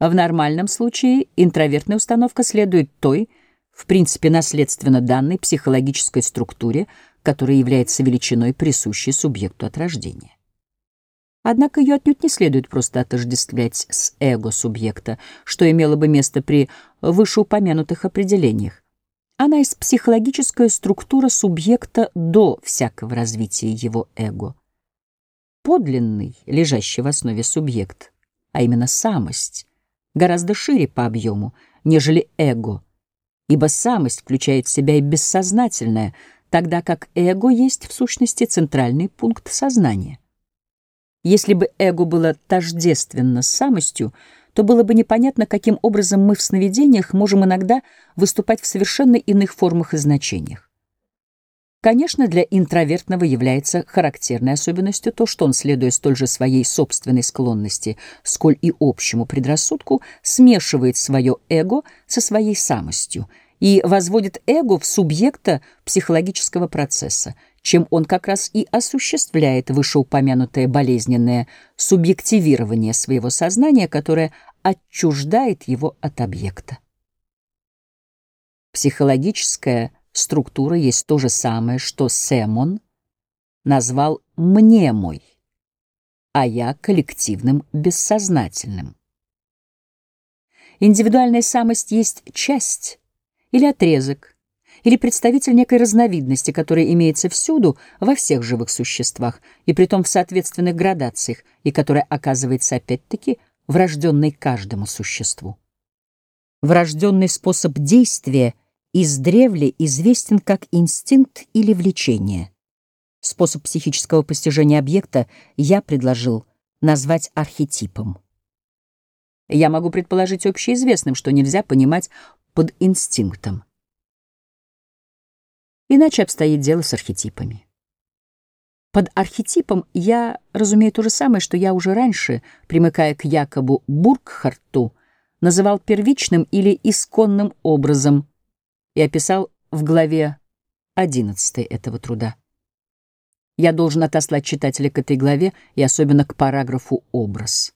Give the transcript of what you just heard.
В нормальном случае интровертная установка следует той, в принципе наследственно данной психологической структуре, которая является величиной, присущей субъекту от рождения. Однако ее отнюдь не следует просто отождествлять с эго субъекта, что имело бы место при вышеупомянутых определениях. Она есть психологическая структура субъекта до всякого развития его эго. Подлинный, лежащий в основе субъект, а именно самость, гораздо шире по объему, нежели эго, ибо самость включает в себя и бессознательное, тогда как эго есть в сущности центральный пункт сознания. Если бы эго было тождественно самостью, то было бы непонятно, каким образом мы в сновидениях можем иногда выступать в совершенно иных формах и значениях. Конечно, для интровертного является характерной особенностью то, что он, следуя столь же своей собственной склонности, сколь и общему предрассудку, смешивает свое эго со своей самостью и возводит эго в субъекта психологического процесса, чем он как раз и осуществляет вышеупомянутое болезненное субъективирование своего сознания, которое отчуждает его от объекта. Психологическая структура есть то же самое, что Сэмон назвал «мнемой», а я — коллективным бессознательным. Индивидуальная самость есть часть или отрезок, или представитель некой разновидности, которая имеется всюду, во всех живых существах, и притом в соответственных градациях, и которая оказывается опять-таки врожденной каждому существу. Врожденный способ действия издревле известен как инстинкт или влечение. Способ психического постижения объекта я предложил назвать архетипом. Я могу предположить общеизвестным, что нельзя понимать под инстинктом. Иначе обстоит дело с архетипами. Под архетипом я разумею то же самое, что я уже раньше, примыкая к Якобу Бургхарту, называл первичным или исконным образом и описал в главе 11 этого труда. Я должен отослать читателя к этой главе и особенно к параграфу «Образ».